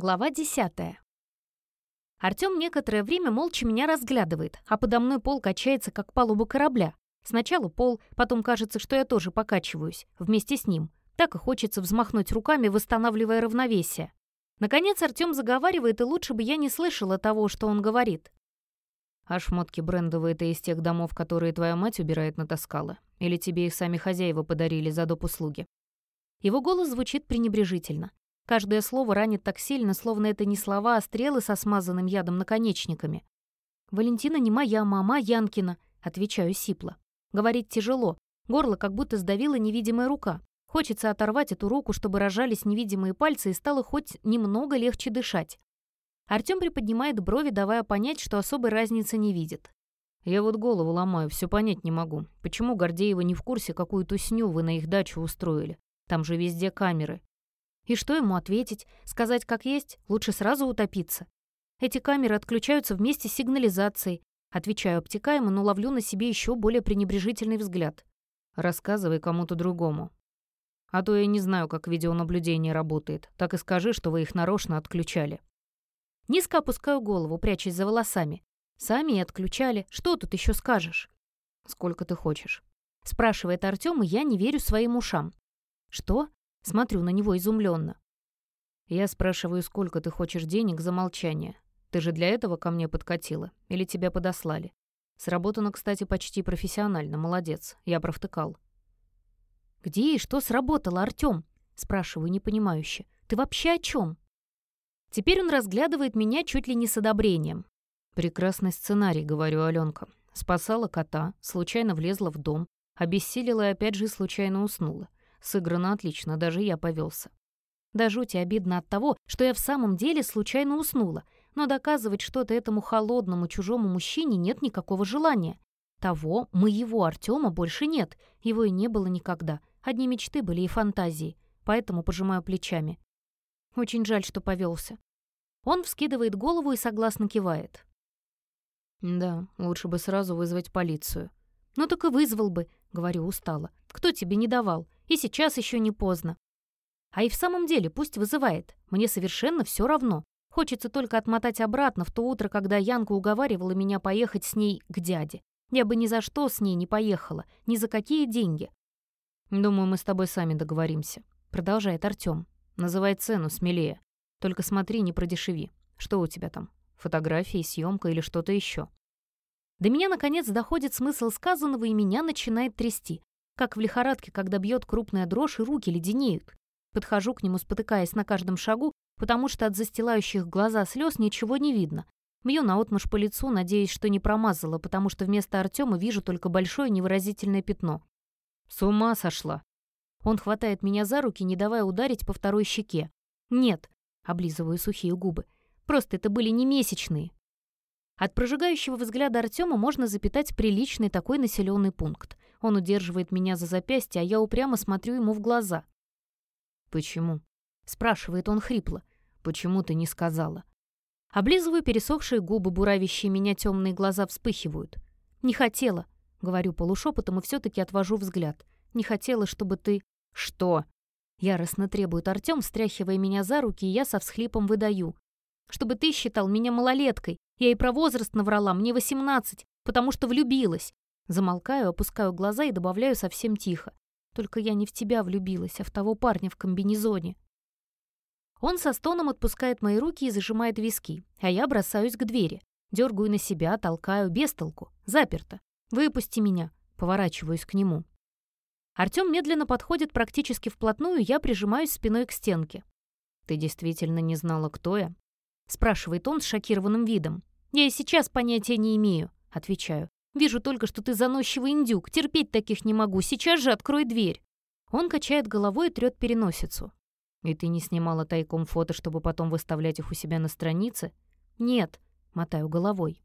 Глава десятая. Артём некоторое время молча меня разглядывает, а подо мной пол качается, как палуба корабля. Сначала пол, потом кажется, что я тоже покачиваюсь, вместе с ним. Так и хочется взмахнуть руками, восстанавливая равновесие. Наконец Артём заговаривает, и лучше бы я не слышала того, что он говорит. «А шмотки брендовые — это из тех домов, которые твоя мать убирает натаскала? Или тебе их сами хозяева подарили за доп. услуги?» Его голос звучит пренебрежительно. Каждое слово ранит так сильно, словно это не слова, а стрелы со смазанным ядом наконечниками. «Валентина не моя мама, Янкина», — отвечаю сипло. Говорить тяжело, горло как будто сдавила невидимая рука. Хочется оторвать эту руку, чтобы рожались невидимые пальцы и стало хоть немного легче дышать. Артём приподнимает брови, давая понять, что особой разницы не видит. «Я вот голову ломаю, все понять не могу. Почему Гордеева не в курсе, какую тусню вы на их дачу устроили? Там же везде камеры. И что ему ответить? Сказать как есть? Лучше сразу утопиться. Эти камеры отключаются вместе с сигнализацией. Отвечаю обтекаемо, но ловлю на себе еще более пренебрежительный взгляд. Рассказывай кому-то другому. А то я не знаю, как видеонаблюдение работает. Так и скажи, что вы их нарочно отключали. Низко опускаю голову, прячась за волосами. Сами и отключали. Что тут еще скажешь? Сколько ты хочешь? Спрашивает Артем, и я не верю своим ушам. Что? Смотрю на него изумленно. Я спрашиваю, сколько ты хочешь денег за молчание. Ты же для этого ко мне подкатила? Или тебя подослали? Сработано, кстати, почти профессионально. Молодец. Я провтыкал. «Где и что сработало, Артём?» Спрашиваю непонимающе. «Ты вообще о чем? Теперь он разглядывает меня чуть ли не с одобрением. «Прекрасный сценарий», — говорю Аленка. Спасала кота, случайно влезла в дом, обессилила и опять же случайно уснула. Сыграно отлично, даже я повелся. До жути обидно от того, что я в самом деле случайно уснула, но доказывать что-то этому холодному чужому мужчине нет никакого желания. Того, моего Артема больше нет, его и не было никогда. Одни мечты были и фантазии, поэтому пожимаю плечами. Очень жаль, что повелся. Он вскидывает голову и согласно кивает. «Да, лучше бы сразу вызвать полицию». «Ну так и вызвал бы», — говорю устало. «Кто тебе не давал? И сейчас еще не поздно. А и в самом деле пусть вызывает. Мне совершенно все равно. Хочется только отмотать обратно в то утро, когда Янка уговаривала меня поехать с ней к дяде. Я бы ни за что с ней не поехала, ни за какие деньги. «Думаю, мы с тобой сами договоримся», — продолжает Артём. «Называй цену смелее. Только смотри, не продешеви. Что у тебя там? Фотографии, съемка или что-то еще? До меня, наконец, доходит смысл сказанного, и меня начинает трясти как в лихорадке, когда бьет крупная дрожь и руки леденеют. Подхожу к нему, спотыкаясь на каждом шагу, потому что от застилающих глаза слез ничего не видно. Бью наотмашь по лицу, надеясь, что не промазала, потому что вместо Артема вижу только большое невыразительное пятно. «С ума сошла!» Он хватает меня за руки, не давая ударить по второй щеке. «Нет», — облизываю сухие губы, — «просто это были не месячные». От прожигающего взгляда Артема можно запитать приличный такой населенный пункт. Он удерживает меня за запястье, а я упрямо смотрю ему в глаза. «Почему?» — спрашивает он хрипло. «Почему ты не сказала?» Облизываю пересохшие губы, буравящие меня темные глаза вспыхивают. «Не хотела», — говорю полушепотом и все-таки отвожу взгляд. «Не хотела, чтобы ты...» «Что?» Яростно требует Артем, встряхивая меня за руки, и я со всхлипом выдаю. «Чтобы ты считал меня малолеткой. Я и про возраст наврала, мне восемнадцать, потому что влюбилась. Замолкаю, опускаю глаза и добавляю совсем тихо. Только я не в тебя влюбилась, а в того парня в комбинезоне. Он со стоном отпускает мои руки и зажимает виски, а я бросаюсь к двери. Дергаю на себя, толкаю, без толку. Заперто. «Выпусти меня!» Поворачиваюсь к нему. Артём медленно подходит практически вплотную, я прижимаюсь спиной к стенке. «Ты действительно не знала, кто я?» Спрашивает он с шокированным видом. «Я и сейчас понятия не имею», — отвечаю. Вижу только, что ты заносчивый индюк. Терпеть таких не могу. Сейчас же открой дверь». Он качает головой и трёт переносицу. «И ты не снимала тайком фото, чтобы потом выставлять их у себя на странице?» «Нет», — мотаю головой.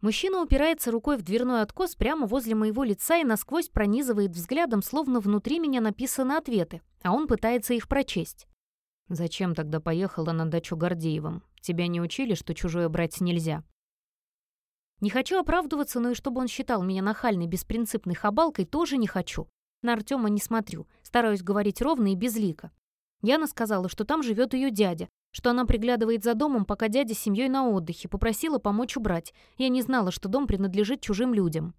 Мужчина упирается рукой в дверной откос прямо возле моего лица и насквозь пронизывает взглядом, словно внутри меня написаны ответы, а он пытается их прочесть. «Зачем тогда поехала на дачу Гордеевым? Тебя не учили, что чужое брать нельзя?» Не хочу оправдываться, но и чтобы он считал меня нахальной, беспринципной хабалкой, тоже не хочу. На Артема не смотрю, стараюсь говорить ровно и безлико. Яна сказала, что там живет ее дядя, что она приглядывает за домом, пока дядя с семьей на отдыхе, попросила помочь убрать. Я не знала, что дом принадлежит чужим людям.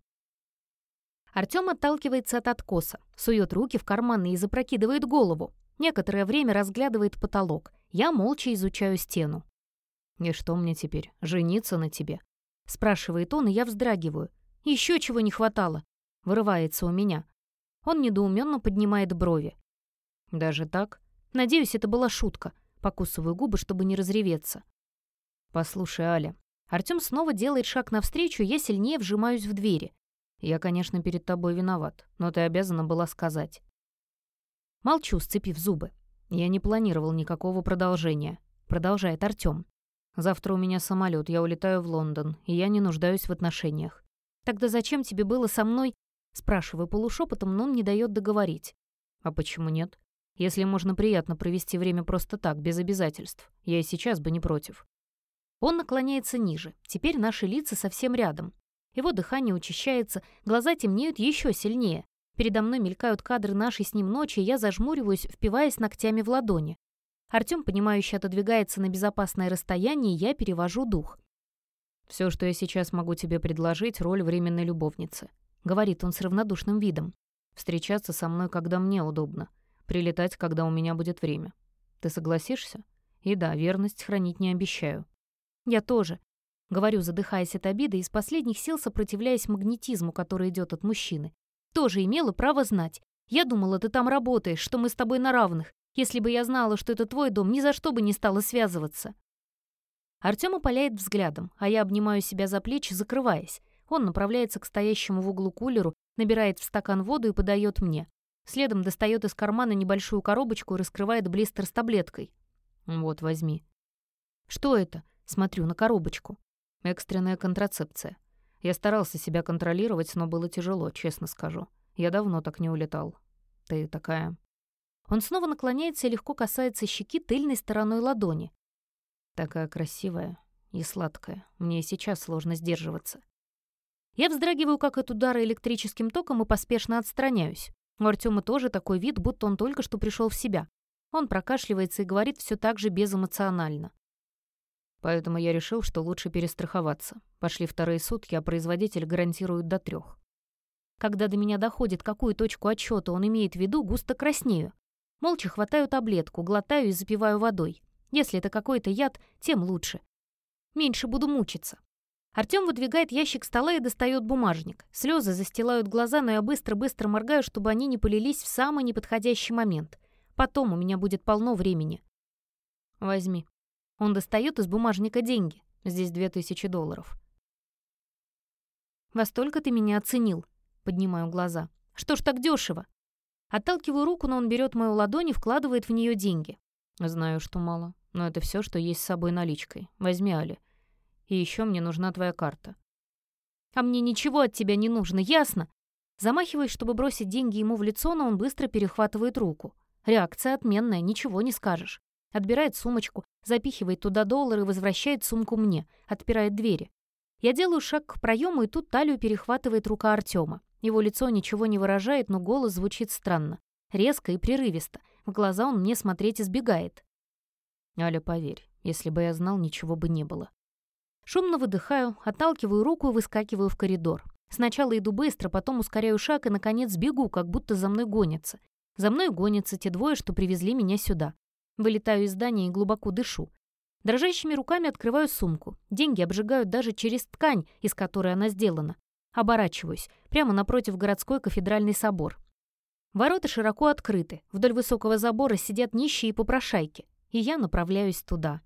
Артём отталкивается от откоса, сует руки в карманы и запрокидывает голову. Некоторое время разглядывает потолок. Я молча изучаю стену. «И что мне теперь, жениться на тебе?» Спрашивает он, и я вздрагиваю. Еще чего не хватало. Вырывается у меня. Он недоуменно поднимает брови. «Даже так?» Надеюсь, это была шутка. Покусываю губы, чтобы не разреветься. «Послушай, Аля». Артём снова делает шаг навстречу, я сильнее вжимаюсь в двери. «Я, конечно, перед тобой виноват, но ты обязана была сказать». Молчу, сцепив зубы. «Я не планировал никакого продолжения», — продолжает Артём. «Завтра у меня самолет, я улетаю в Лондон, и я не нуждаюсь в отношениях». «Тогда зачем тебе было со мной?» Спрашиваю полушепотом, но он не дает договорить. «А почему нет? Если можно приятно провести время просто так, без обязательств, я и сейчас бы не против. Он наклоняется ниже. Теперь наши лица совсем рядом. Его дыхание учащается, глаза темнеют еще сильнее. Передо мной мелькают кадры нашей с ним ночи, и я зажмуриваюсь, впиваясь ногтями в ладони. Артём, понимающе отодвигается на безопасное расстояние, и я перевожу дух. «Все, что я сейчас могу тебе предложить, роль временной любовницы», — говорит он с равнодушным видом. «Встречаться со мной, когда мне удобно прилетать, когда у меня будет время. Ты согласишься? И да, верность хранить не обещаю. Я тоже. Говорю, задыхаясь от обиды, из последних сил сопротивляясь магнетизму, который идет от мужчины. Тоже имела право знать. Я думала, ты там работаешь, что мы с тобой на равных. Если бы я знала, что это твой дом, ни за что бы не стала связываться. Артём опаляет взглядом, а я обнимаю себя за плечи, закрываясь. Он направляется к стоящему в углу кулеру, набирает в стакан воду и подает мне. Следом достает из кармана небольшую коробочку и раскрывает блистер с таблеткой. «Вот, возьми». «Что это?» Смотрю на коробочку. «Экстренная контрацепция. Я старался себя контролировать, но было тяжело, честно скажу. Я давно так не улетал. Ты такая...» Он снова наклоняется и легко касается щеки тыльной стороной ладони. «Такая красивая и сладкая. Мне сейчас сложно сдерживаться». Я вздрагиваю, как от удара электрическим током, и поспешно отстраняюсь. У Артема тоже такой вид, будто он только что пришел в себя. Он прокашливается и говорит все так же безэмоционально. Поэтому я решил, что лучше перестраховаться. Пошли вторые сутки, а производитель гарантирует до трех. Когда до меня доходит, какую точку отчета он имеет в виду, густо краснею. Молча хватаю таблетку, глотаю и запиваю водой. Если это какой-то яд, тем лучше. Меньше буду мучиться. Артём выдвигает ящик стола и достает бумажник. Слезы застилают глаза, но я быстро-быстро моргаю, чтобы они не полились в самый неподходящий момент. Потом у меня будет полно времени. Возьми. Он достает из бумажника деньги. Здесь две тысячи долларов. «Во столько ты меня оценил?» Поднимаю глаза. «Что ж так дешево?» Отталкиваю руку, но он берет мою ладонь и вкладывает в нее деньги. «Знаю, что мало, но это все, что есть с собой наличкой. Возьми, Али. И еще мне нужна твоя карта». «А мне ничего от тебя не нужно, ясно?» Замахиваюсь, чтобы бросить деньги ему в лицо, но он быстро перехватывает руку. Реакция отменная, ничего не скажешь. Отбирает сумочку, запихивает туда доллары и возвращает сумку мне, отпирает двери. Я делаю шаг к проему, и тут талию перехватывает рука Артема. Его лицо ничего не выражает, но голос звучит странно. Резко и прерывисто. В глаза он мне смотреть избегает. «Аля, поверь, если бы я знал, ничего бы не было. Шумно выдыхаю, отталкиваю руку и выскакиваю в коридор. Сначала иду быстро, потом ускоряю шаг и, наконец, бегу, как будто за мной гонятся. За мной гонятся те двое, что привезли меня сюда. Вылетаю из здания и глубоко дышу. Дрожащими руками открываю сумку. Деньги обжигают даже через ткань, из которой она сделана. Оборачиваюсь. Прямо напротив городской кафедральный собор. Ворота широко открыты. Вдоль высокого забора сидят нищие и попрошайки. И я направляюсь туда.